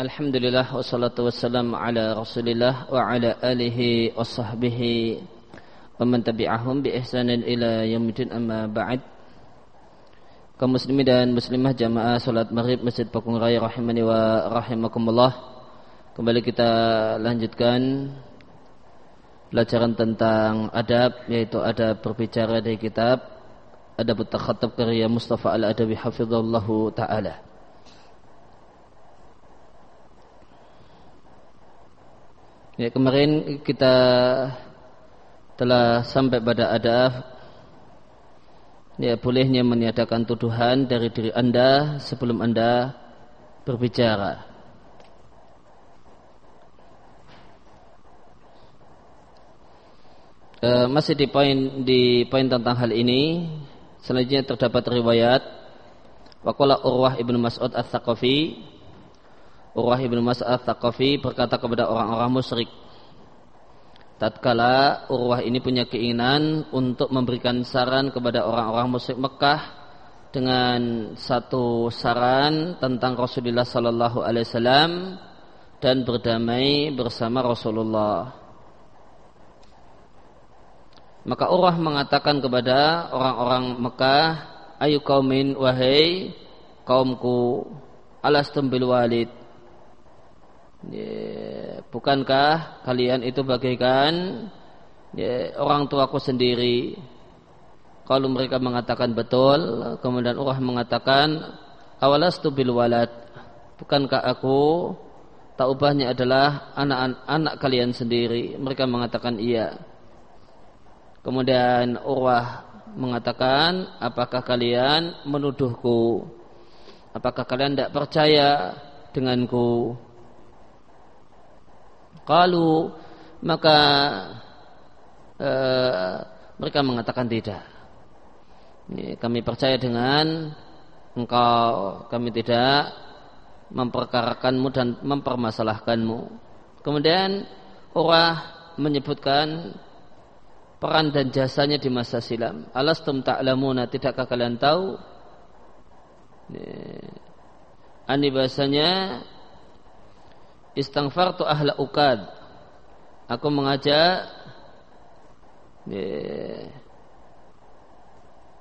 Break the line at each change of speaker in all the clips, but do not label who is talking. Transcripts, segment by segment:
Alhamdulillah wassalatu wassalamu ala Rasulillah wa ala alihi wa sahbihi wa man tabi'ahum bi ihsanin ila yaumil amma ba'd. Kaum muslimin dan muslimah jamaah salat Maghrib Masjid Pakung Raya rahimani wa rahimakumullah. Kembali kita lanjutkan pelajaran tentang adab yaitu adab berbicara dari kitab Adab Takhattab karya Mustafa Al-Adawi hafizallahu taala. Ya kemarin kita telah sampai pada adab ya bolehnya meniadakan tuduhan dari diri Anda sebelum Anda berbicara. E, masih di poin di poin tentang hal ini selanjutnya terdapat riwayat Waqala Urwah ibnu Mas'ud al-Thaqafi Urwah ibn Mas'ad Thaqafi berkata kepada orang-orang musyrik tatkala Urwah ini punya keinginan untuk memberikan saran kepada orang-orang musyrik Mekah dengan satu saran tentang Rasulullah sallallahu alaihi wasallam dan berdamai bersama Rasulullah. Maka Urwah mengatakan kepada orang-orang Mekah, "Ayu kaumin wahai kaumku, alastum bil walid?" Ya, bukankah kalian itu bagaikan ya, orang tuaku sendiri? Kalau mereka mengatakan betul kemudian Allah mengatakan awalastu bil walad? Bukankah aku tak ubahnya adalah anak-anak kalian sendiri? Mereka mengatakan iya. Kemudian Urwah mengatakan apakah kalian menuduhku? Apakah kalian tidak percaya denganku kalau maka e, mereka mengatakan tidak. Kami percaya dengan engkau, kami tidak memperkarakanmu dan mempermasalahkanmu. Kemudian Urah menyebutkan peran dan jasanya di masa silam. Alastum ta'lamuna tidakkah kalian tahu? Ini bahasanya istighfartu ahla ukad aku mengajak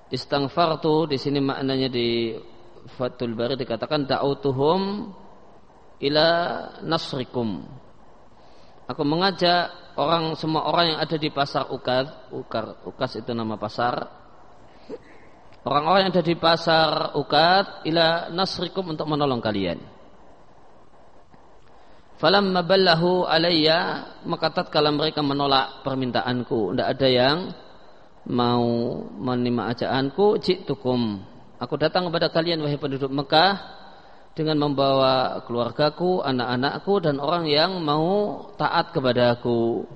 istighfartu di sini maknanya di Fathul Bari dikatakan da'utuhum ila nasrikum. Aku mengajak orang semua orang yang ada di pasar Ukad Ukar Ukas itu nama pasar. Orang-orang yang ada di pasar Ukad ila nasrikum untuk menolong kalian Falamma ballahu alayya maka tatkala mereka menolak permintaanku, tidak ada yang mau menerima ajaanku, jitukum. Aku datang kepada kalian wahai penduduk Mekah dengan membawa keluargaku, anak-anakku dan orang yang mau taat kepadaku.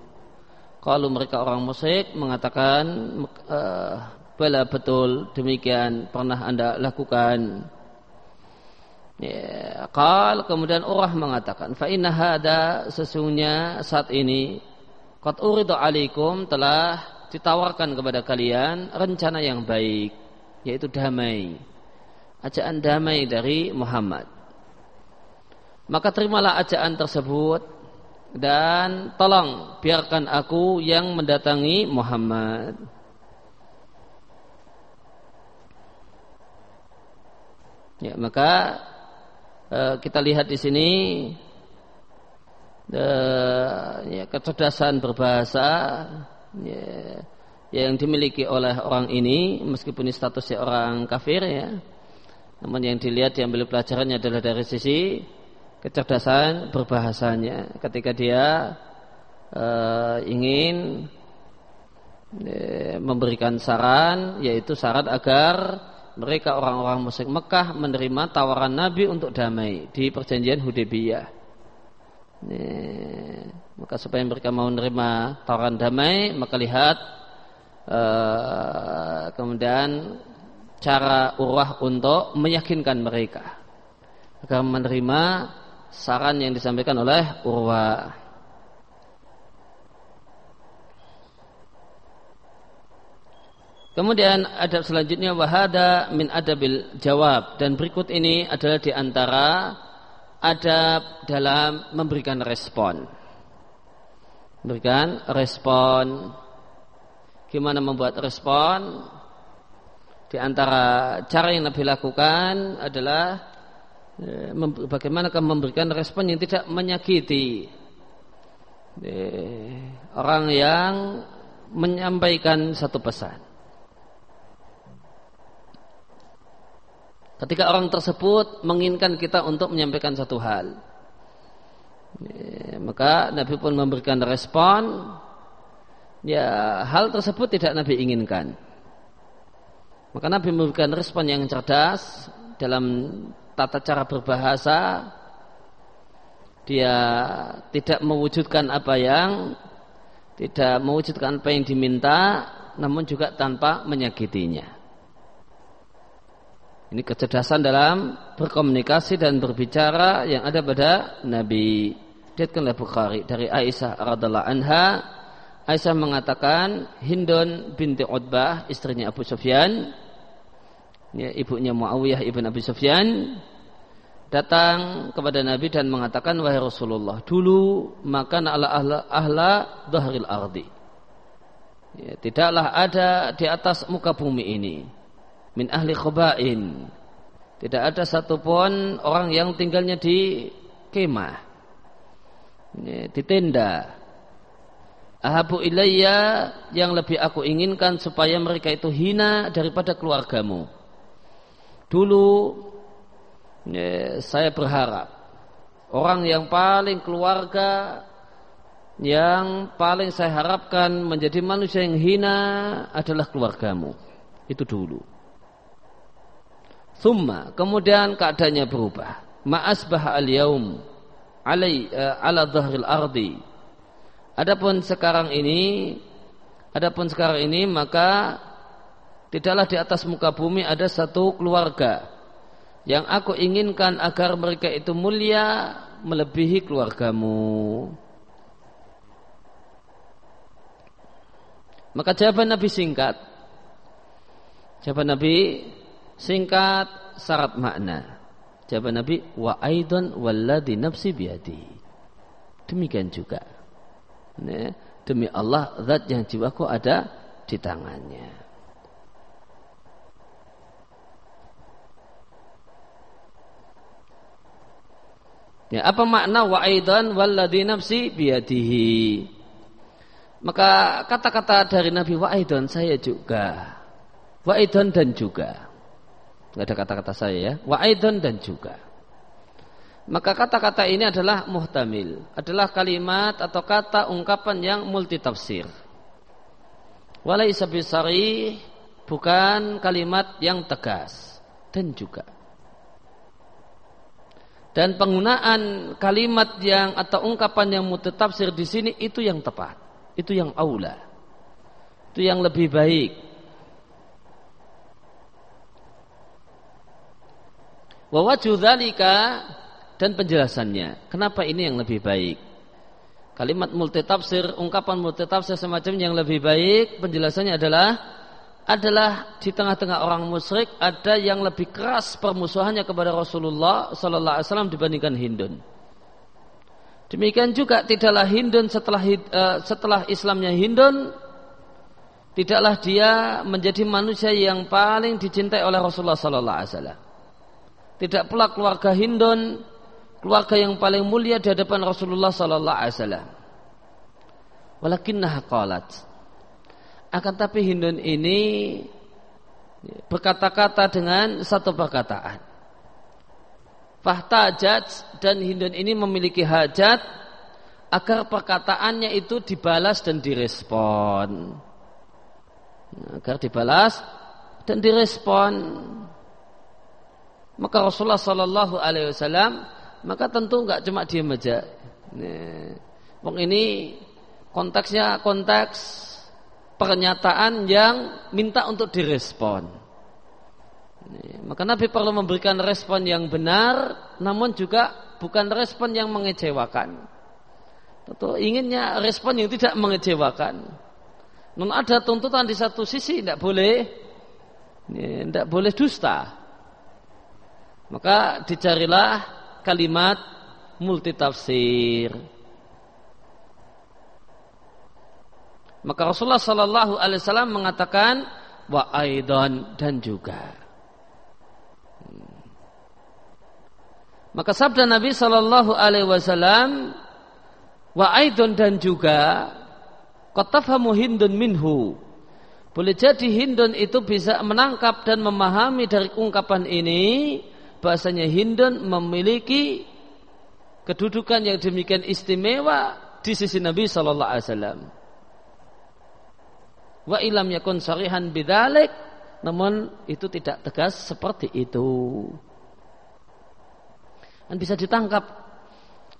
Kalau mereka orang musyrik mengatakan uh, bala betul demikian pernah Anda lakukan. Ya, kemudian Urah mengatakan, fa inna hada sesungguhnya saat ini qad uridu alaikum telah ditawarkan kepada kalian rencana yang baik yaitu damai. Ajaan damai dari Muhammad. Maka terimalah ajaan tersebut dan tolong biarkan aku yang mendatangi Muhammad. Ya, maka Eh, kita lihat di sini uh, ya, kecerdasan berbahasa ya, yang dimiliki oleh orang ini meskipun statusnya orang kafir ya. Namun yang dilihat diambil pelajarannya adalah dari sisi kecerdasan berbahasanya. Ketika dia uh, ingin uh, memberikan saran yaitu syarat agar mereka orang-orang musyrik Mekah menerima tawaran Nabi untuk damai di perjanjian Hudaybiyah. Maka supaya mereka mau menerima tawaran damai, maka lihat uh, kemudian cara Urwah untuk meyakinkan mereka agar menerima saran yang disampaikan oleh Urwah. Kemudian adab selanjutnya wahada min adabil jawab dan berikut ini adalah di antara adab dalam memberikan respon. Memberikan respon. Gimana membuat respon? Di antara cara yang Nabi lakukan adalah eh, bagaimana memberikan respon yang tidak menyakiti eh, orang yang menyampaikan satu pesan. Ketika orang tersebut menginginkan kita untuk menyampaikan satu hal, eh, maka Nabi pun memberikan respon. Ya, hal tersebut tidak Nabi inginkan. Maka Nabi memberikan respon yang cerdas dalam tata cara berbahasa. Dia tidak mewujudkan apa yang tidak mewujudkan apa yang diminta, namun juga tanpa menyakitinya. Ini kecerdasan dalam berkomunikasi dan berbicara yang ada pada Nabi. Dikatakan Bukhari dari Aisyah radhiallahu anha. Aisyah mengatakan Hindun binti Utbah istrinya Abu Sufyan ya, ibunya Muawiyah ibn Abi Sufyan datang kepada Nabi dan mengatakan wahai Rasulullah dulu makan ala ahla, ahla dhahril ardi. Ya, tidaklah ada di atas muka bumi ini min ahli khabain tidak ada satupun orang yang tinggalnya di kemah di tenda ahabu ilayya yang lebih aku inginkan supaya mereka itu hina daripada keluargamu Dulu ya, saya berharap orang yang paling keluarga yang paling saya harapkan menjadi manusia yang hina adalah keluargamu. Itu dulu. Thumma, kemudian keadaannya berubah. Ma'asbah al-yaum alai uh, ala dhahril ardi. Adapun sekarang ini adapun sekarang ini maka Tidaklah di atas muka bumi ada satu keluarga yang aku inginkan agar mereka itu mulia melebihi keluargamu. Maka jawaban Nabi singkat. Jawaban Nabi singkat syarat makna. Jawaban Nabi wa aidan walladhi nafsi biadi. Demikian juga. Demi Allah zat yang jiwaku ada di tangannya. Ya, apa makna wa aidan walladhi nafsi biyadihi? Maka kata-kata dari Nabi wa aidan saya juga. Wa aidan dan juga. Enggak ada kata-kata saya ya. Wa dan juga. Maka kata-kata ini adalah muhtamil, adalah kalimat atau kata ungkapan yang multitafsir. Walaisa bukan kalimat yang tegas dan juga dan penggunaan kalimat yang atau ungkapan yang mutatafsir di sini itu yang tepat, itu yang aula, itu yang lebih baik. Wawaju dan penjelasannya. Kenapa ini yang lebih baik? Kalimat multitafsir, ungkapan multitafsir semacam yang lebih baik, penjelasannya adalah adalah di tengah-tengah orang musyrik ada yang lebih keras permusuhannya kepada Rasulullah sallallahu alaihi wasallam dibandingkan Hindun. Demikian juga tidaklah Hindun setelah uh, setelah Islamnya Hindun tidaklah dia menjadi manusia yang paling dicintai oleh Rasulullah sallallahu alaihi wasallam. Tidak pula keluarga Hindun keluarga yang paling mulia di hadapan Rasulullah sallallahu alaihi wasallam. Walakinnaha qalat akan tapi Hindun ini berkata-kata dengan satu perkataan. Fahtajat dan Hindun ini memiliki hajat agar perkataannya itu dibalas dan direspon. Agar dibalas dan direspon. Maka Rasulullah Sallallahu Alaihi Wasallam maka tentu nggak cuma diam aja. Wong ini konteksnya konteks pernyataan yang minta untuk direspon. Maka Nabi perlu memberikan respon yang benar, namun juga bukan respon yang mengecewakan. Tentu inginnya respon yang tidak mengecewakan. Non ada tuntutan di satu sisi tidak boleh, tidak boleh dusta. Maka dicarilah kalimat multitafsir. Maka Rasulullah Sallallahu Alaihi Wasallam mengatakan wa aidan dan juga. Maka sabda Nabi Sallallahu Alaihi Wasallam wa aidan dan juga Qatafamu hindun minhu boleh jadi Hindun itu bisa menangkap dan memahami dari ungkapan ini bahasanya Hindun memiliki kedudukan yang demikian istimewa di sisi Nabi Sallallahu Alaihi Wasallam. Wa ilam yakun sarihan bidalik, namun itu tidak tegas seperti itu. Dan bisa ditangkap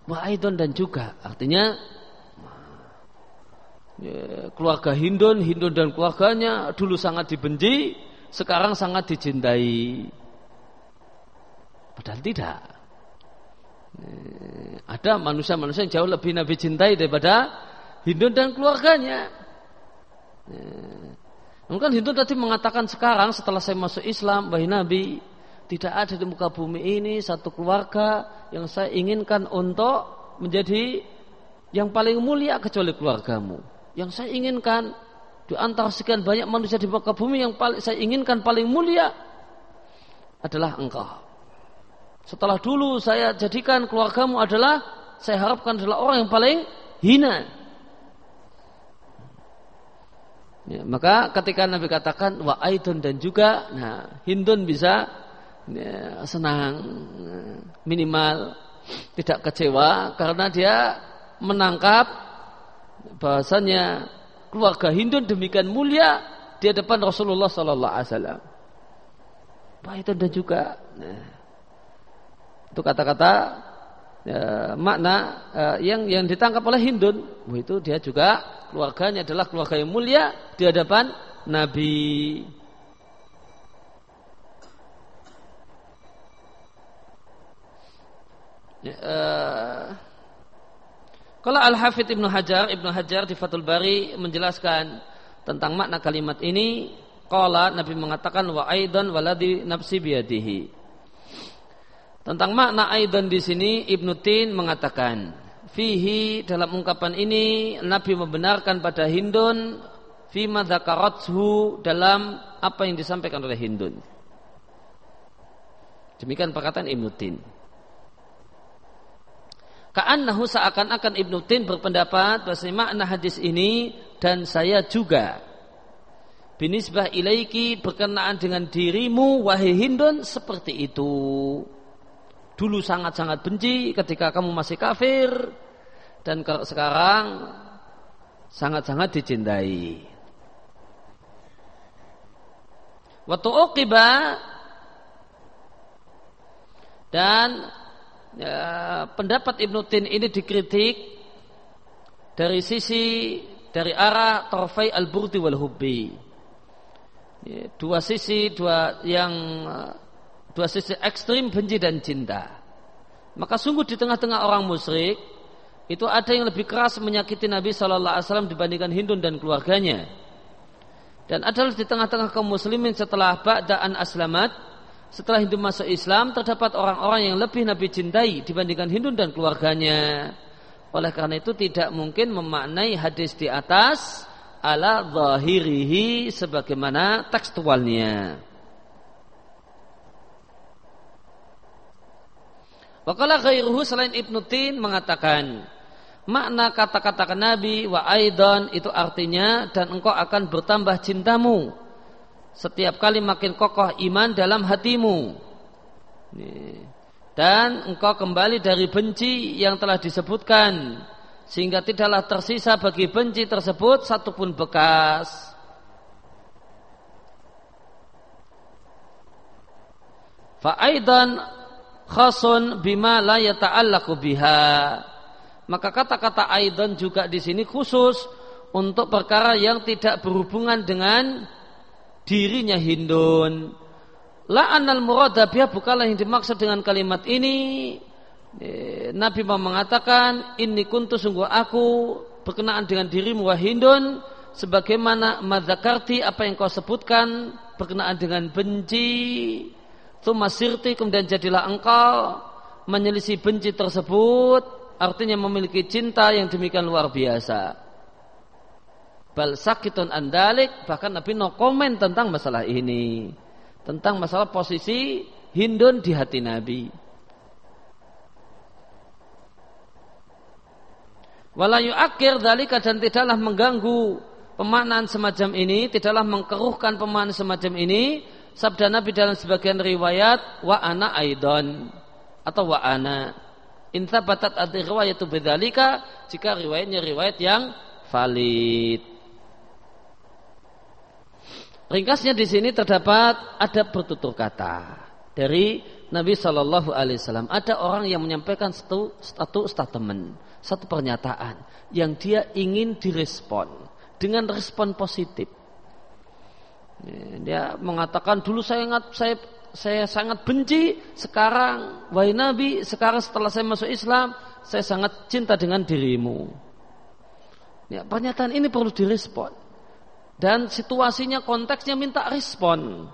wa dan juga artinya Ya, keluarga Hindun, Hindun dan keluarganya dulu sangat dibenci, sekarang sangat dicintai. Padahal tidak. Ya, ada manusia-manusia yang jauh lebih Nabi cintai daripada Hindun dan keluarganya. Mungkin ya, Hindun tadi mengatakan sekarang setelah saya masuk Islam, wahai Nabi, tidak ada di muka bumi ini satu keluarga yang saya inginkan untuk menjadi yang paling mulia kecuali keluargamu yang saya inginkan di antara sekian banyak manusia di muka bumi yang paling saya inginkan paling mulia adalah engkau. Setelah dulu saya jadikan keluargamu adalah saya harapkan adalah orang yang paling hina. Ya, maka ketika Nabi katakan wa aidun dan juga, nah Hindun bisa ya, senang minimal tidak kecewa karena dia menangkap bahasanya keluarga Hindun demikian mulia di hadapan Rasulullah Sallallahu Alaihi Wasallam. itu dan juga nah, itu kata-kata ya, makna uh, yang yang ditangkap oleh Hindun, itu dia juga keluarganya adalah keluarga yang mulia di hadapan Nabi. Ya, uh, kalau Al-Hafidh Ibnu Hajar, Ibnu Hajar di Fathul Bari menjelaskan tentang makna kalimat ini, qala Nabi mengatakan wa aidan waladi nafsi biyadihi. Tentang makna aidan di sini Ibnu Tin mengatakan, fihi dalam ungkapan ini Nabi membenarkan pada Hindun fima dzakarathu dalam apa yang disampaikan oleh Hindun. Demikian perkataan Ibnu Tin. Ka'annahu seakan-akan Ibnu Tin berpendapat bahwa makna hadis ini dan saya juga binisbah ilaiki berkenaan dengan dirimu wahai Hindun seperti itu. Dulu sangat-sangat benci ketika kamu masih kafir dan sekarang sangat-sangat dicintai. Waktu uqiba dan ya, pendapat Ibnu Tin ini dikritik dari sisi dari arah Torfai al-Burdi wal Hubbi. Ya, dua sisi dua yang dua sisi ekstrim benci dan cinta. Maka sungguh di tengah-tengah orang musyrik itu ada yang lebih keras menyakiti Nabi Shallallahu Alaihi Wasallam dibandingkan Hindun dan keluarganya. Dan adalah di tengah-tengah kaum muslimin setelah Ba'daan Aslamat setelah Hindu masuk Islam terdapat orang-orang yang lebih Nabi cintai dibandingkan Hindu dan keluarganya. Oleh karena itu tidak mungkin memaknai hadis di atas ala zahirihi sebagaimana tekstualnya. Wakala ghairuhu selain Ibnu Tin mengatakan makna kata-kata Nabi wa aidan itu artinya dan engkau akan bertambah cintamu. Setiap kali makin kokoh iman dalam hatimu. Dan engkau kembali dari benci yang telah disebutkan sehingga tidaklah tersisa bagi benci tersebut satupun bekas. Fa'aidan khasun bima la biha maka kata-kata aidan juga di sini khusus untuk perkara yang tidak berhubungan dengan dirinya Hindun. La anal muradabiyah bukanlah yang dimaksud dengan kalimat ini. E, Nabi mau mengatakan, ini kuntu sungguh aku berkenaan dengan dirimu wahindun sebagaimana madzakarti apa yang kau sebutkan berkenaan dengan benci Thumma sirti kemudian jadilah engkau menyelisih benci tersebut artinya memiliki cinta yang demikian luar biasa. Bal sakitun andalik bahkan Nabi no komen tentang masalah ini. Tentang masalah posisi Hindun di hati Nabi. Walayu akhir dalika dan tidaklah mengganggu pemaknaan semacam ini, tidaklah mengkeruhkan pemaknaan semacam ini. Sabda Nabi dalam sebagian riwayat wa ana aidon atau wa ana. Inta batat ad riwayatu bidzalika jika riwayatnya riwayat yang valid. Ringkasnya di sini terdapat ada bertutur kata dari Nabi Shallallahu Alaihi Wasallam. Ada orang yang menyampaikan satu satu statement, satu pernyataan yang dia ingin direspon dengan respon positif. Dia mengatakan dulu saya ingat saya saya sangat benci, sekarang wahai Nabi, sekarang setelah saya masuk Islam, saya sangat cinta dengan dirimu. Ya, pernyataan ini perlu direspon. Dan situasinya konteksnya minta respon.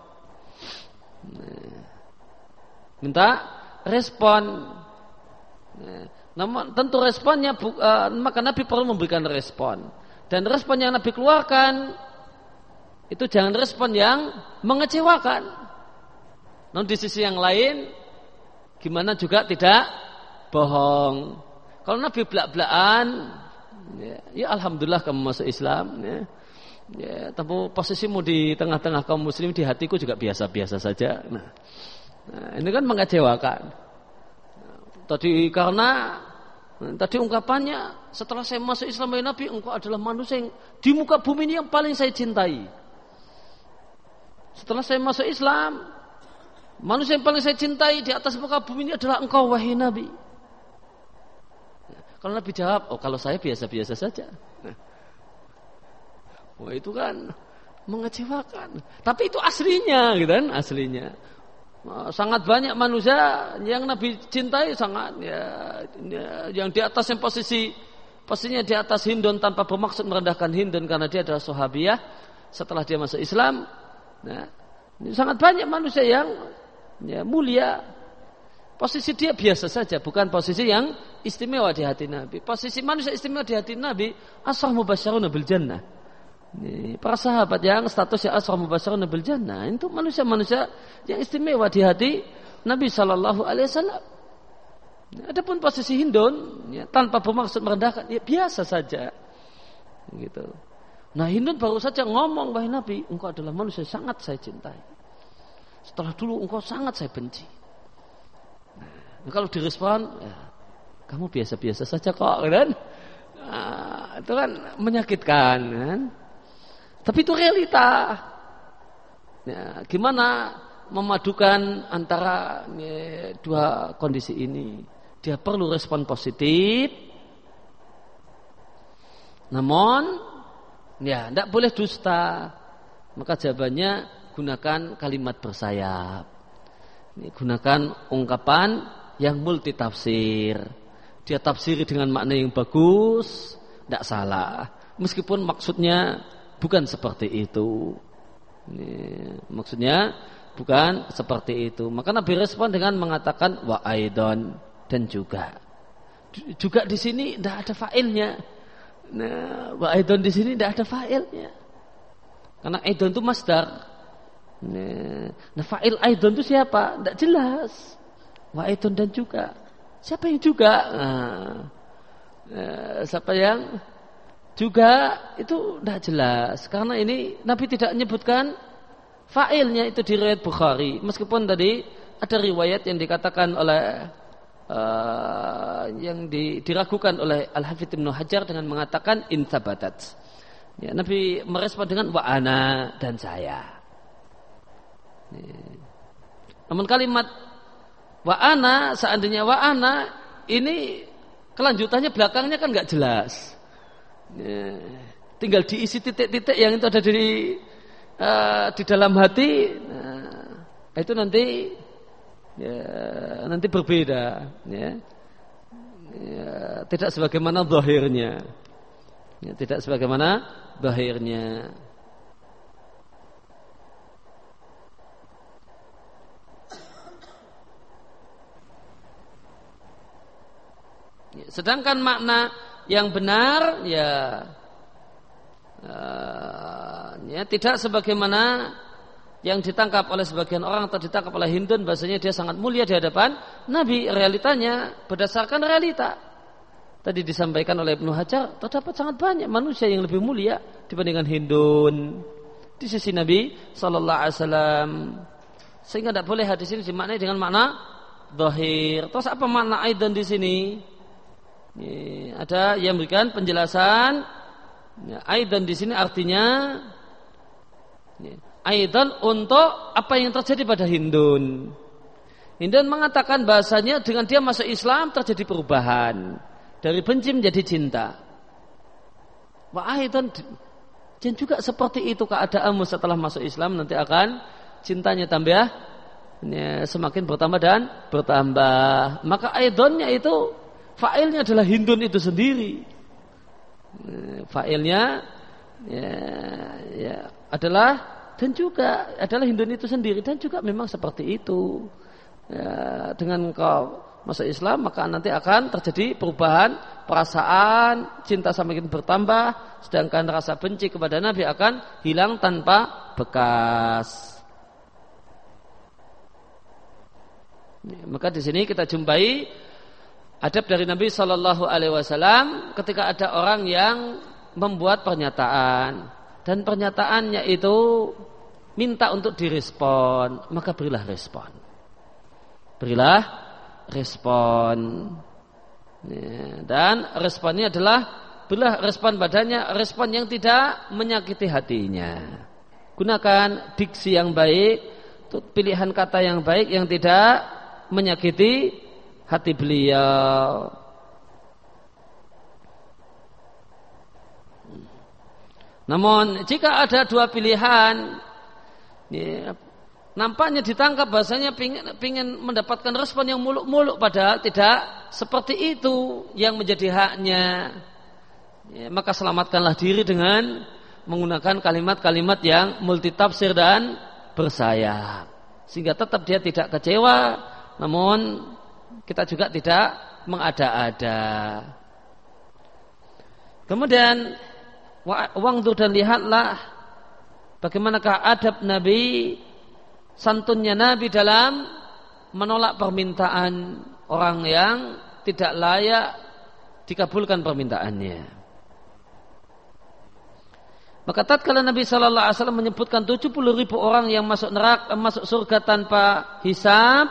Minta respon. Namun tentu responnya uh, maka Nabi perlu memberikan respon. Dan respon yang Nabi keluarkan itu jangan respon yang mengecewakan namun di sisi yang lain gimana juga tidak bohong kalau Nabi belak-belakan ya, ya alhamdulillah kamu masuk Islam ya Ya, tapi posisimu di tengah-tengah kaum muslim di hatiku juga biasa-biasa saja. Nah, nah, ini kan mengecewakan. Tadi karena tadi ungkapannya setelah saya masuk Islam ya Nabi, engkau adalah manusia yang di muka bumi ini yang paling saya cintai. Setelah saya masuk Islam, manusia yang paling saya cintai di atas muka bumi ini adalah engkau wahai Nabi. Kalau Nabi jawab, oh kalau saya biasa-biasa saja. Wah itu kan mengecewakan. Tapi itu aslinya, gitu kan? Aslinya. Sangat banyak manusia yang Nabi cintai sangat ya, ya yang di atas yang posisi posisinya di atas Hindun tanpa bermaksud merendahkan Hindun karena dia adalah sahabiah setelah dia masuk Islam. Nah, ini sangat banyak manusia yang ya, mulia. Posisi dia biasa saja, bukan posisi yang istimewa di hati Nabi. Posisi manusia istimewa di hati Nabi, asal mubasyarun bil jannah para sahabat yang statusnya asal mubasharun bil jannah itu manusia-manusia yang istimewa di hati Nabi Shallallahu Alaihi Wasallam. Adapun posisi Hindun ya, tanpa bermaksud merendahkan ya biasa saja gitu. Nah Hindun baru saja ngomong wahai Nabi engkau adalah manusia sangat saya cintai. Setelah dulu engkau sangat saya benci. Nah, kalau direspon ya, kamu biasa-biasa saja kok kan. Nah, itu kan menyakitkan kan. Tapi itu realita. Ya, gimana memadukan antara ya, dua kondisi ini? Dia perlu respon positif. Namun, ya, tidak boleh dusta. Maka jawabannya gunakan kalimat bersayap. Ini, gunakan ungkapan yang multi tafsir. Dia tafsiri dengan makna yang bagus, tidak salah. Meskipun maksudnya bukan seperti itu. Ini, maksudnya bukan seperti itu. Maka Nabi respon dengan mengatakan wa aidon dan juga. Juga di sini tidak ada failnya. Nah, wa aidon di sini tidak ada failnya. Karena aidon itu masdar. Nah, nah fa'il aidon itu siapa? Tidak jelas. Wa dan juga. Siapa yang juga? Nah, nah, siapa yang juga itu tidak jelas karena ini Nabi tidak menyebutkan failnya itu di riwayat Bukhari meskipun tadi ada riwayat yang dikatakan oleh uh, yang di, diragukan oleh Al Hafidh Ibnu Hajar dengan mengatakan intabatat ya, Nabi merespon dengan wa'ana dan saya ya. namun kalimat wa'ana seandainya wa'ana ini kelanjutannya belakangnya kan nggak jelas Ya. tinggal diisi titik-titik yang itu ada di uh, di dalam hati. Nah, itu nanti ya, nanti berbeda, ya. ya tidak sebagaimana zahirnya. Ya, tidak sebagaimana zahirnya. Sedangkan makna yang benar ya uh, ya tidak sebagaimana yang ditangkap oleh sebagian orang atau ditangkap oleh Hindun bahasanya dia sangat mulia di hadapan Nabi. Realitanya berdasarkan realita. Tadi disampaikan oleh Ibnu Hajar terdapat sangat banyak manusia yang lebih mulia dibandingkan Hindun. Di sisi Nabi Sallallahu Alaihi Wasallam. Sehingga tidak boleh hadis ini dimaknai dengan makna dohir terus apa makna aidan di sini? Ya, ada yang memberikan penjelasan. Aidan di sini artinya ya, aidan untuk apa yang terjadi pada Hindun. Hindun mengatakan bahasanya dengan dia masuk Islam terjadi perubahan dari benci menjadi cinta. Wah aidan dan juga seperti itu keadaanmu setelah masuk Islam nanti akan cintanya tambah ya, semakin bertambah dan bertambah. Maka aidonnya itu failnya adalah Hindun itu sendiri. Failnya ya, ya adalah dan juga adalah Hindu itu sendiri dan juga memang seperti itu. Ya, dengan kau masuk Islam maka nanti akan terjadi perubahan perasaan cinta semakin bertambah sedangkan rasa benci kepada Nabi akan hilang tanpa bekas. Ya, maka di sini kita jumpai adab dari Nabi Shallallahu Alaihi Wasallam ketika ada orang yang membuat pernyataan. Dan pernyataannya itu minta untuk direspon, maka berilah respon. Berilah respon. Ya, dan responnya adalah berilah respon badannya, respon yang tidak menyakiti hatinya. Gunakan diksi yang baik, pilihan kata yang baik yang tidak menyakiti hati beliau. Namun jika ada dua pilihan Ya, nampaknya ditangkap bahasanya pingin, pingin mendapatkan respon yang muluk-muluk padahal tidak seperti itu yang menjadi haknya. Ya, maka selamatkanlah diri dengan menggunakan kalimat-kalimat yang multitafsir dan bersayap. Sehingga tetap dia tidak kecewa, namun kita juga tidak mengada-ada. Kemudian uang dan lihatlah bagaimanakah adab Nabi santunnya Nabi dalam menolak permintaan orang yang tidak layak dikabulkan permintaannya. Maka tatkala Nabi Shallallahu Alaihi Wasallam menyebutkan 70 ribu orang yang masuk neraka, masuk surga tanpa hisab,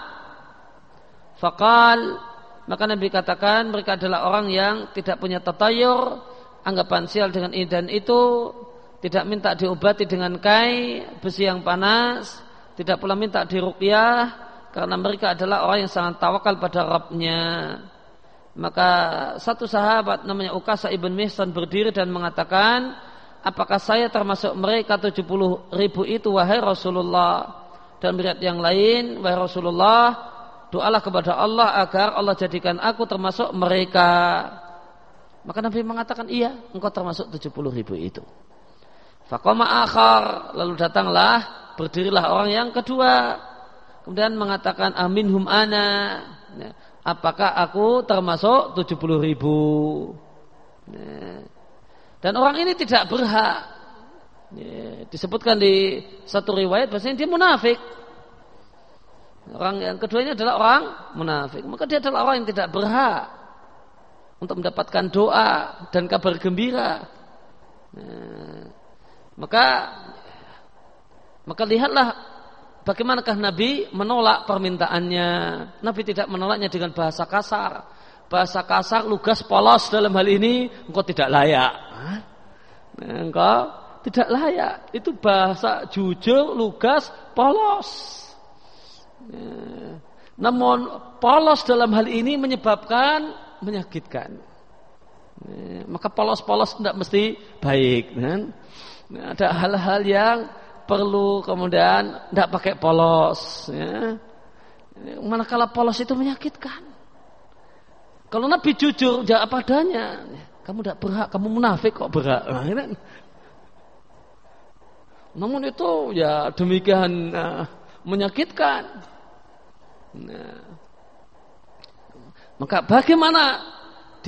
fakal maka Nabi katakan mereka adalah orang yang tidak punya tatayur, anggapan sial dengan ini dan itu, tidak minta diobati dengan kai besi yang panas, tidak pula minta diruqyah karena mereka adalah orang yang sangat tawakal pada Rabbnya. Maka satu sahabat namanya Ukasa ibn Mihsan berdiri dan mengatakan, apakah saya termasuk mereka 70 ribu itu wahai Rasulullah? Dan melihat yang lain, wahai Rasulullah, doalah kepada Allah agar Allah jadikan aku termasuk mereka. Maka Nabi mengatakan, iya, engkau termasuk 70 ribu itu. Fakoma akhar. Lalu datanglah berdirilah orang yang kedua. Kemudian mengatakan amin hum ana. Ya, apakah aku termasuk 70 ribu? Ya. dan orang ini tidak berhak. Ya, disebutkan di satu riwayat bahasanya dia munafik. Orang yang kedua ini adalah orang munafik. Maka dia adalah orang yang tidak berhak untuk mendapatkan doa dan kabar gembira. Nah, maka maka lihatlah bagaimanakah Nabi menolak permintaannya. Nabi tidak menolaknya dengan bahasa kasar. Bahasa kasar, lugas, polos dalam hal ini engkau tidak layak. Engkau tidak layak. Itu bahasa jujur, lugas, polos. Namun polos dalam hal ini menyebabkan menyakitkan. Maka polos-polos tidak mesti baik. Kan? Ada hal-hal yang perlu kemudian tidak pakai polos ya. manakala polos itu menyakitkan kalau Nabi jujur jawab adanya kamu tidak berhak kamu munafik kok berhak nah, kan? namun itu ya demikian uh, menyakitkan nah. maka bagaimana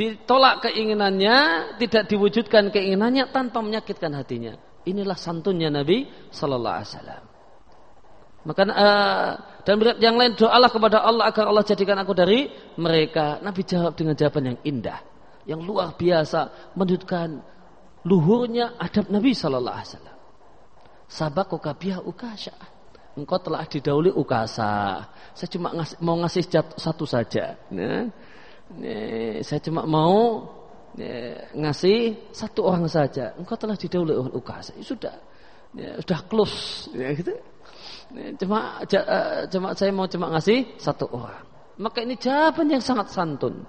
ditolak keinginannya, tidak diwujudkan keinginannya tanpa menyakitkan hatinya. Inilah santunnya Nabi Sallallahu Alaihi Wasallam. Maka uh, dan yang lain doalah kepada Allah agar Allah jadikan aku dari mereka. Nabi jawab dengan jawaban yang indah, yang luar biasa, menunjukkan luhurnya adab Nabi Sallallahu Alaihi Wasallam. Sabakuka biha ukasha. Engkau telah didahului ukasa. Saya cuma ngasih, mau ngasih satu saja. Nah, saya cuma mau ngasih satu orang saja. Engkau telah didahului oleh ukasa. Ya, sudah, ya, sudah close. Ya, gitu. Cuma, eh, cuma saya mau cuma ngasih satu orang. Maka ini jawaban yang sangat santun.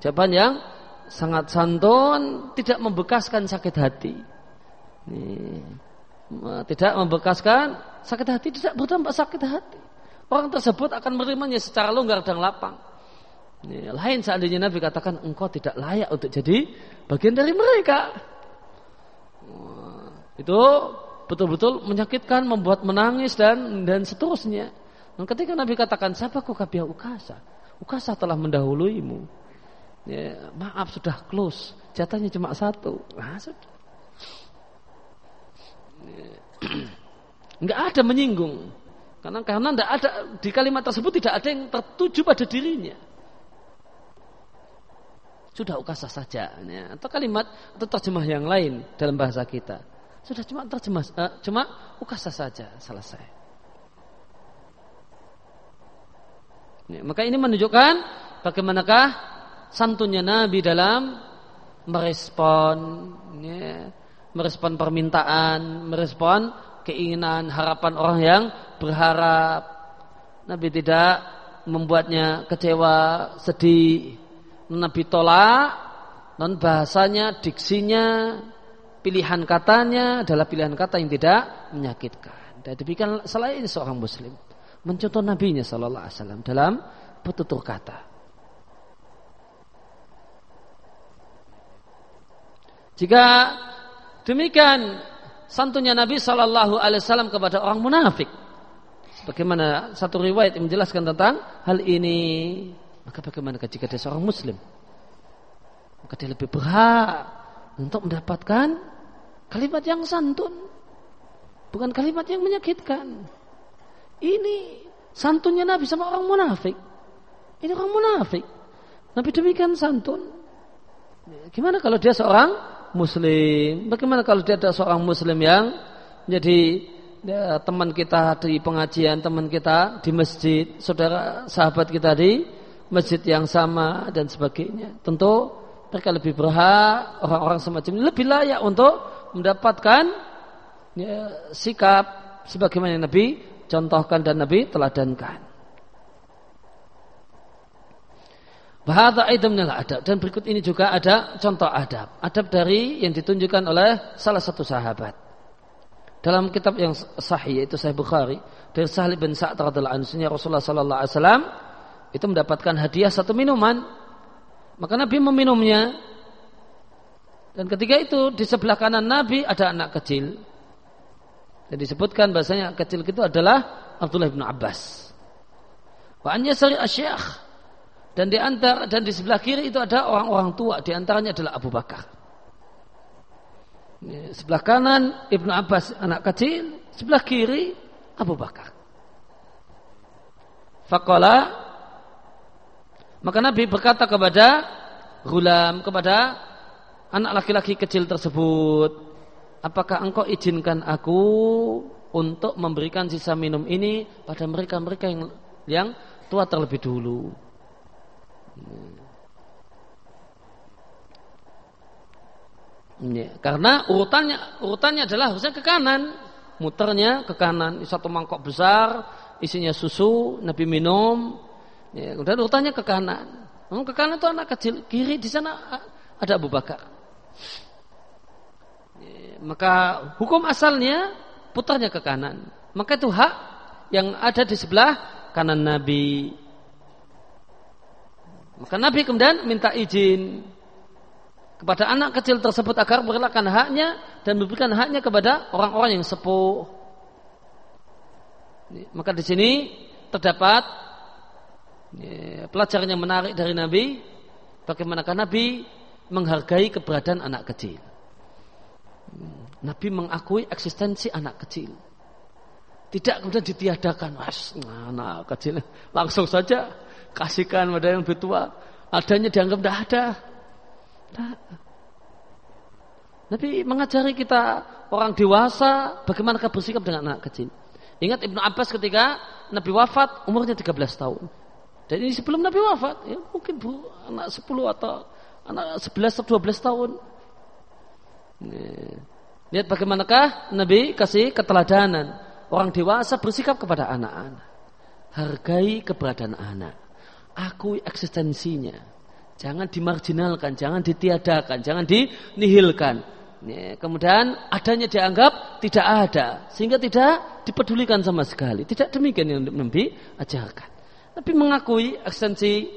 Jawaban yang sangat santun, tidak membekaskan sakit hati. Nih, tidak membekaskan sakit hati, tidak berdampak sakit hati. Orang tersebut akan menerimanya secara longgar dan lapang. Lain seandainya Nabi katakan engkau tidak layak untuk jadi bagian dari mereka. Itu betul-betul menyakitkan, membuat menangis dan dan seterusnya. Dan ketika Nabi katakan, siapa kau kabia ukasa? Ukasa telah mendahuluimu ya, maaf sudah close jatahnya cuma satu nah, sudah ya. nggak ada menyinggung karena karena tidak ada di kalimat tersebut tidak ada yang tertuju pada dirinya sudah ukasa saja ya. atau kalimat atau terjemah yang lain dalam bahasa kita sudah cuma terjemah uh, cuma ukasa saja selesai ya, maka ini menunjukkan bagaimanakah santunnya Nabi dalam merespon ya, merespon permintaan, merespon keinginan, harapan orang yang berharap. Nabi tidak membuatnya kecewa, sedih. Nabi tolak, non bahasanya, diksinya, pilihan katanya adalah pilihan kata yang tidak menyakitkan. Dan demikian selain seorang muslim mencontoh nabinya sallallahu alaihi wasallam dalam petutur kata. Jika demikian santunya Nabi Shallallahu Alaihi Wasallam kepada orang munafik, bagaimana satu riwayat yang menjelaskan tentang hal ini, maka bagaimana jika dia seorang Muslim? Maka dia lebih berhak untuk mendapatkan kalimat yang santun, bukan kalimat yang menyakitkan. Ini santunnya Nabi sama orang munafik. Ini orang munafik. Nabi demikian santun. Gimana kalau dia seorang muslim. Bagaimana kalau dia ada seorang muslim yang jadi ya, teman kita di pengajian, teman kita di masjid, saudara sahabat kita di masjid yang sama dan sebagainya. Tentu mereka lebih berhak, orang-orang semacam ini lebih layak untuk mendapatkan ya, sikap sebagaimana Nabi contohkan dan Nabi teladankan. Bahasa itu adalah adab dan berikut ini juga ada contoh adab. Adab dari yang ditunjukkan oleh salah satu sahabat. Dalam kitab yang sahih yaitu Sahih Bukhari dari Sahih bin Sa'ad radhiyallahu anhu Rasulullah sallallahu alaihi wasallam itu mendapatkan hadiah satu minuman. Maka Nabi meminumnya. Dan ketika itu di sebelah kanan Nabi ada anak kecil. Dan disebutkan bahasanya kecil itu adalah Abdullah bin Abbas. Wa an yasari asyakh dan di antara dan di sebelah kiri itu ada orang-orang tua, di antaranya adalah Abu Bakar. Sebelah kanan Ibnu Abbas anak kecil, sebelah kiri Abu Bakar. Fakola maka Nabi berkata kepada gulam kepada anak laki-laki kecil tersebut, apakah engkau izinkan aku untuk memberikan sisa minum ini pada mereka-mereka yang yang tua terlebih dulu? Ya, karena urutannya urutannya adalah harusnya ke kanan, muternya ke kanan. Satu mangkok besar, isinya susu, Nabi minum. Ya, kemudian urutannya ke kanan. Namun ke kanan itu anak kecil, kiri di sana ada Abu Bakar. Ya, maka hukum asalnya putarnya ke kanan. Maka itu hak yang ada di sebelah kanan Nabi. Maka Nabi kemudian minta izin kepada anak kecil tersebut agar merelakan haknya dan memberikan haknya kepada orang-orang yang sepuh. Maka di sini terdapat ya, pelajaran yang menarik dari Nabi bagaimanakah Nabi menghargai keberadaan anak kecil. Nabi mengakui eksistensi anak kecil. Tidak kemudian ditiadakan. Mas, anak kecil langsung saja kasihkan pada yang lebih tua. Adanya dianggap tidak ada. Tidak. Nabi mengajari kita orang dewasa bagaimana bersikap dengan anak kecil. Ingat Ibnu Abbas ketika Nabi wafat umurnya 13 tahun. Dan ini sebelum Nabi wafat, ya mungkin bu, anak 10 atau anak 11 atau 12 tahun. Lihat bagaimanakah Nabi kasih keteladanan. Orang dewasa bersikap kepada anak-anak. Hargai keberadaan anak. Akui eksistensinya. Jangan dimarginalkan, jangan ditiadakan, jangan dinihilkan. kemudian adanya dianggap tidak ada. Sehingga tidak dipedulikan sama sekali. Tidak demikian yang Nabi ajarkan. Nabi mengakui eksistensi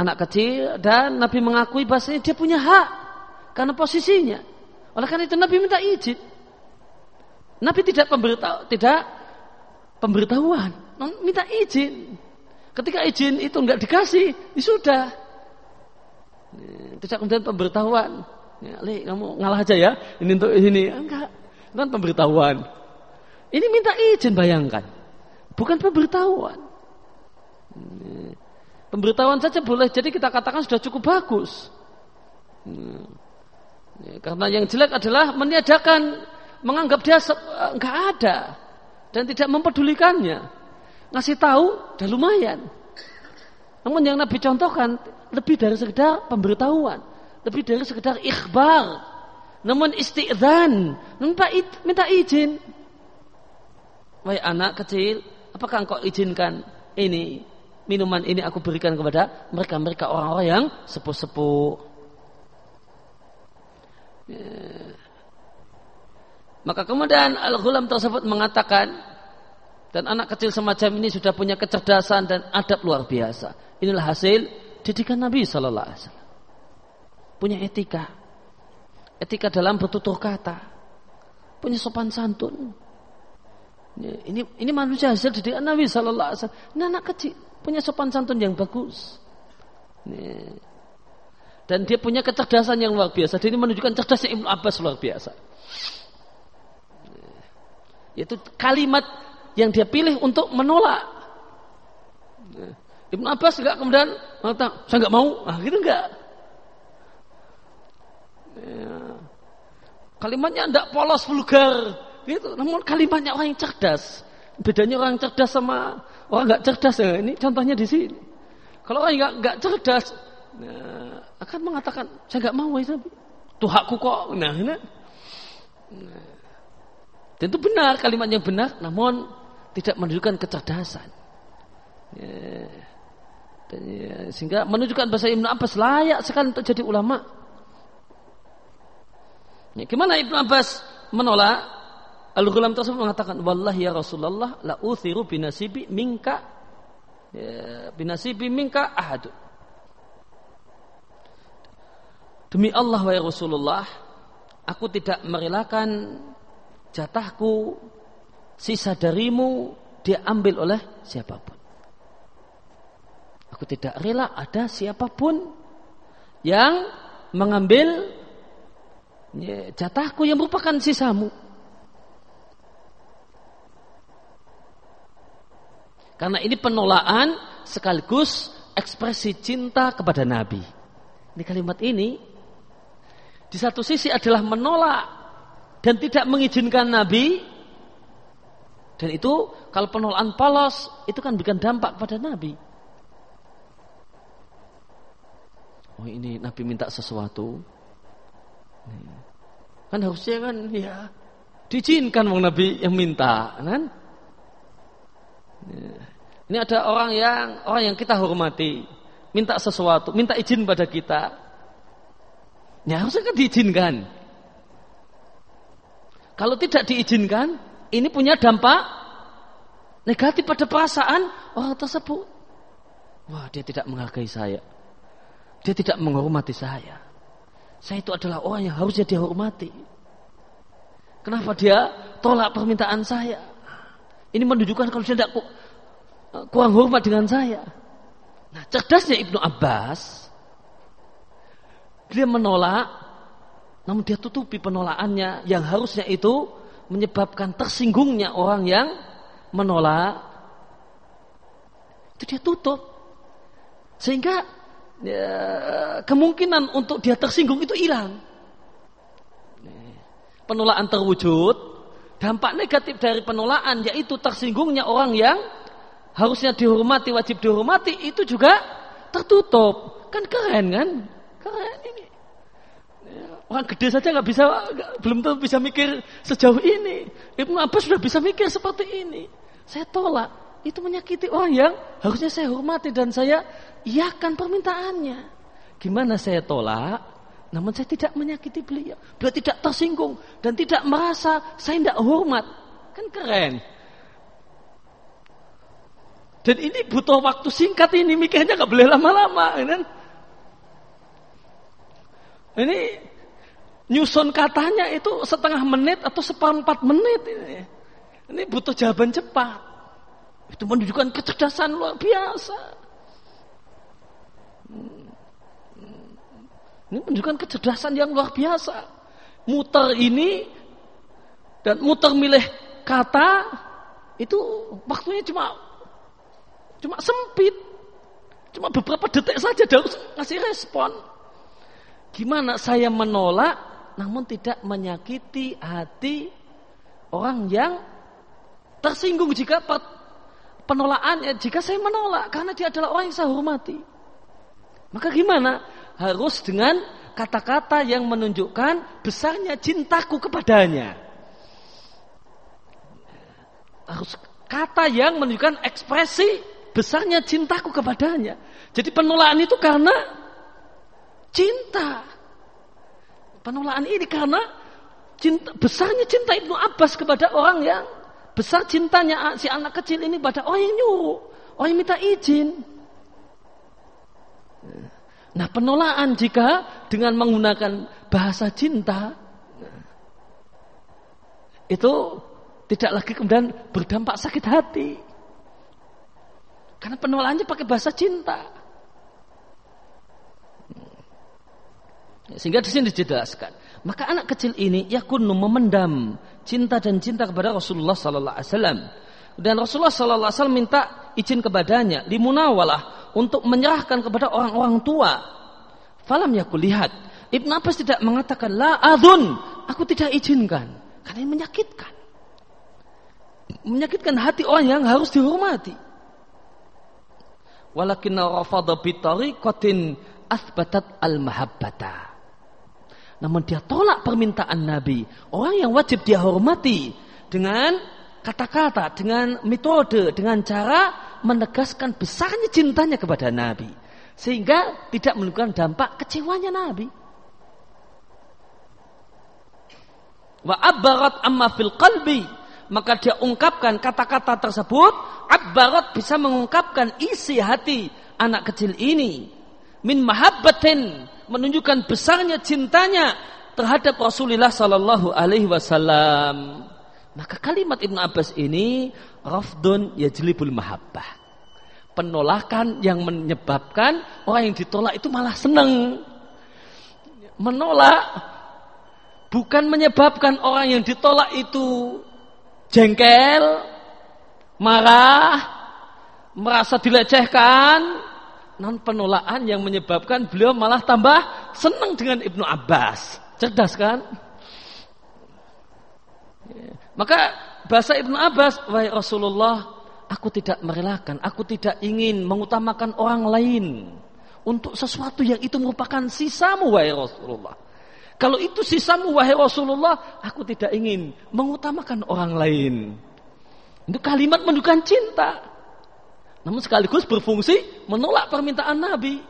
anak kecil dan Nabi mengakui bahasanya dia punya hak karena posisinya. Oleh karena itu Nabi minta izin. Nabi tidak pemberitahu, tidak pemberitahuan, minta izin. Ketika izin itu enggak dikasih, ya sudah. Tidak kemudian pemberitahuan. Ya, kamu ngalah aja ya. Ini untuk ini enggak. Kan pemberitahuan. Ini minta izin bayangkan. Bukan pemberitahuan. Pemberitahuan saja boleh jadi kita katakan sudah cukup bagus. Karena yang jelek adalah meniadakan, menganggap dia enggak ada dan tidak mempedulikannya. Ngasih tahu udah lumayan. Namun yang Nabi contohkan lebih dari sekedar pemberitahuan, lebih dari sekedar ikhbar. Namun isti'zan, minta, minta izin. Wahai anak kecil, apakah engkau izinkan ini minuman ini aku berikan kepada mereka-mereka orang-orang yang sepuh-sepuh Ya. Maka kemudian Al-Ghulam tersebut mengatakan dan anak kecil semacam ini sudah punya kecerdasan dan adab luar biasa. Inilah hasil didikan Nabi Wasallam. Punya etika, etika dalam bertutur kata, punya sopan santun. Ya, ini ini manusia hasil didikan Nabi Wasallam. Ini anak kecil punya sopan santun yang bagus. Dan dia punya kecerdasan yang luar biasa. Dia ini menunjukkan cerdasnya Ibnu Abbas luar biasa. Yaitu kalimat yang dia pilih untuk menolak. Ibnu Abbas enggak kemudian saya enggak mau. Nah, gitu enggak. Ya. Kalimatnya enggak polos vulgar. Gitu. Namun kalimatnya orang yang cerdas. Bedanya orang cerdas sama orang enggak cerdas ya. Ini contohnya di sini. Kalau orang enggak enggak cerdas, nah, akan mengatakan saya nggak mau itu tuh hakku kok nah, nah. tentu benar kalimat yang benar namun tidak menunjukkan kecerdasan ya. Dan, ya, sehingga menunjukkan bahasa Ibnu Abbas layak sekali untuk jadi ulama ya, gimana Ibnu Abbas menolak Al-Ghulam tersebut mengatakan wallahi ya Rasulullah la uthiru binasibi minka ya, binasibi minka ahadu Demi Allah wa Rasulullah, aku tidak merelakan jatahku sisa darimu diambil oleh siapa pun. Aku tidak rela ada siapa pun yang mengambil ya, jatahku yang merupakan sisamu. Karena ini penolakan sekaligus ekspresi cinta kepada Nabi. Ini kalimat ini di satu sisi adalah menolak dan tidak mengizinkan Nabi dan itu kalau penolakan polos itu kan bukan dampak pada Nabi. Oh ini Nabi minta sesuatu. Kan harusnya kan ya diizinkan Nabi yang minta, kan? Ini ada orang yang orang yang kita hormati, minta sesuatu, minta izin pada kita. Ya harusnya kan diizinkan. Kalau tidak diizinkan, ini punya dampak negatif pada perasaan orang tersebut. Wah, dia tidak menghargai saya. Dia tidak menghormati saya. Saya itu adalah orang yang harusnya dia hormati. Kenapa dia tolak permintaan saya? Ini menunjukkan kalau dia tidak kurang hormat dengan saya. Nah, cerdasnya Ibnu Abbas dia menolak, namun dia tutupi penolakannya yang harusnya itu menyebabkan tersinggungnya orang yang menolak. Itu dia tutup. Sehingga ya, kemungkinan untuk dia tersinggung itu hilang. Penolakan terwujud, dampak negatif dari penolakan yaitu tersinggungnya orang yang harusnya dihormati, wajib dihormati itu juga tertutup. Kan keren kan? Keren ini. Orang gede saja nggak bisa, gak, belum tentu bisa mikir sejauh ini. Ibnu Abbas sudah bisa mikir seperti ini. Saya tolak. Itu menyakiti orang yang harusnya saya hormati dan saya iakan permintaannya. Gimana saya tolak? Namun saya tidak menyakiti beliau. Beliau tidak tersinggung dan tidak merasa saya tidak hormat. Kan keren. Dan ini butuh waktu singkat ini mikirnya nggak boleh lama-lama, kan? Ini nyusun katanya itu setengah menit atau seperempat menit ini. Ini butuh jawaban cepat. Itu menunjukkan kecerdasan luar biasa. Ini menunjukkan kecerdasan yang luar biasa. Muter ini dan muter milih kata itu waktunya cuma cuma sempit. Cuma beberapa detik saja dia harus ngasih respon. Gimana saya menolak namun tidak menyakiti hati orang yang tersinggung jika penolakannya jika saya menolak karena dia adalah orang yang saya hormati. Maka gimana? Harus dengan kata-kata yang menunjukkan besarnya cintaku kepadanya. Harus kata yang menunjukkan ekspresi besarnya cintaku kepadanya. Jadi penolakan itu karena cinta. Penolakan ini karena cinta, besarnya cinta Ibnu Abbas kepada orang yang besar cintanya si anak kecil ini pada orang yang nyuruh, orang yang minta izin. Nah penolakan jika dengan menggunakan bahasa cinta itu tidak lagi kemudian berdampak sakit hati. Karena penolakannya pakai bahasa cinta. Sehingga di sini dijelaskan. Maka anak kecil ini yakunu memendam cinta dan cinta kepada Rasulullah sallallahu alaihi wasallam. Dan Rasulullah sallallahu alaihi wasallam minta izin kepadanya limunawalah untuk menyerahkan kepada orang-orang tua. Falam yakul lihat. Ibn Abbas tidak mengatakan la adun, aku tidak izinkan karena ini menyakitkan. Menyakitkan hati orang yang harus dihormati. Walakinna rafadha bi tariqatin athbatat al-mahabbata. Namun dia tolak permintaan Nabi. Orang yang wajib dia hormati dengan kata-kata, dengan metode, dengan cara menegaskan besarnya cintanya kepada Nabi. Sehingga tidak menunjukkan dampak kecewanya Nabi. Wa abbarat amma fil qalbi. Maka dia ungkapkan kata-kata tersebut. Abbarat bisa mengungkapkan isi hati anak kecil ini. Min mahabbatin menunjukkan besarnya cintanya terhadap Rasulullah Sallallahu Alaihi Wasallam. Maka kalimat Ibnu Abbas ini rafdun yajlibul mahabbah. Penolakan yang menyebabkan orang yang ditolak itu malah senang. Menolak bukan menyebabkan orang yang ditolak itu jengkel, marah, merasa dilecehkan, non penolakan yang menyebabkan beliau malah tambah senang dengan Ibnu Abbas. Cerdas kan? Maka bahasa Ibnu Abbas, wahai Rasulullah, aku tidak merelakan, aku tidak ingin mengutamakan orang lain untuk sesuatu yang itu merupakan sisamu wahai Rasulullah. Kalau itu sisamu wahai Rasulullah, aku tidak ingin mengutamakan orang lain. Itu kalimat menunjukkan cinta. Namun sekaligus berfungsi menolak permintaan Nabi.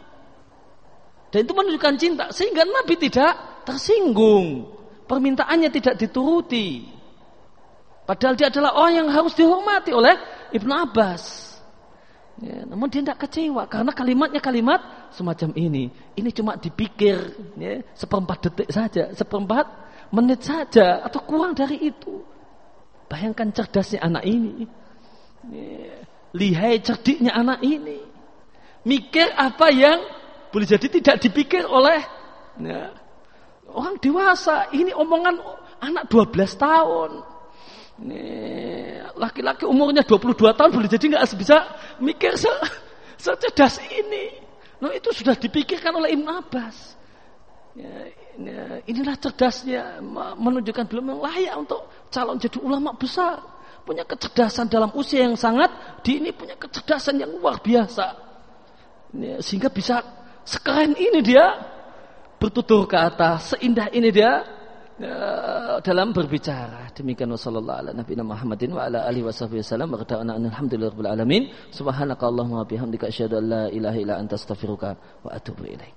Dan itu menunjukkan cinta. Sehingga Nabi tidak tersinggung. Permintaannya tidak dituruti. Padahal dia adalah orang yang harus dihormati oleh Ibnu Abbas. Ya, namun dia tidak kecewa karena kalimatnya kalimat semacam ini. Ini cuma dipikir ya, seperempat detik saja, seperempat menit saja atau kurang dari itu. Bayangkan cerdasnya anak ini. Ya, Lihai cerdiknya anak ini. Mikir apa yang boleh jadi tidak dipikir oleh
Ya. Orang dewasa, ini omongan anak 12 tahun. Laki-laki umurnya 22 tahun boleh jadi nggak bisa mikir se secerdas ini. Nah itu sudah dipikirkan oleh Ibn Abbas. Ya, inilah cerdasnya menunjukkan belum layak untuk calon jadi ulama besar. Punya kecerdasan dalam usia yang sangat dini punya kecerdasan yang luar biasa. Ya, sehingga bisa sekeren ini dia bertutur ke atas, seindah ini dia dalam berbicara demikian wasallallahu ala nabiyina Muhammadin wa ala alihi washabihi wasallam. Wa qadana alhamdulillahirabbil alamin. Subhanakallahumma bihamdika asyhadu an la ilaha illa anta astaghfiruka wa atubu ilaik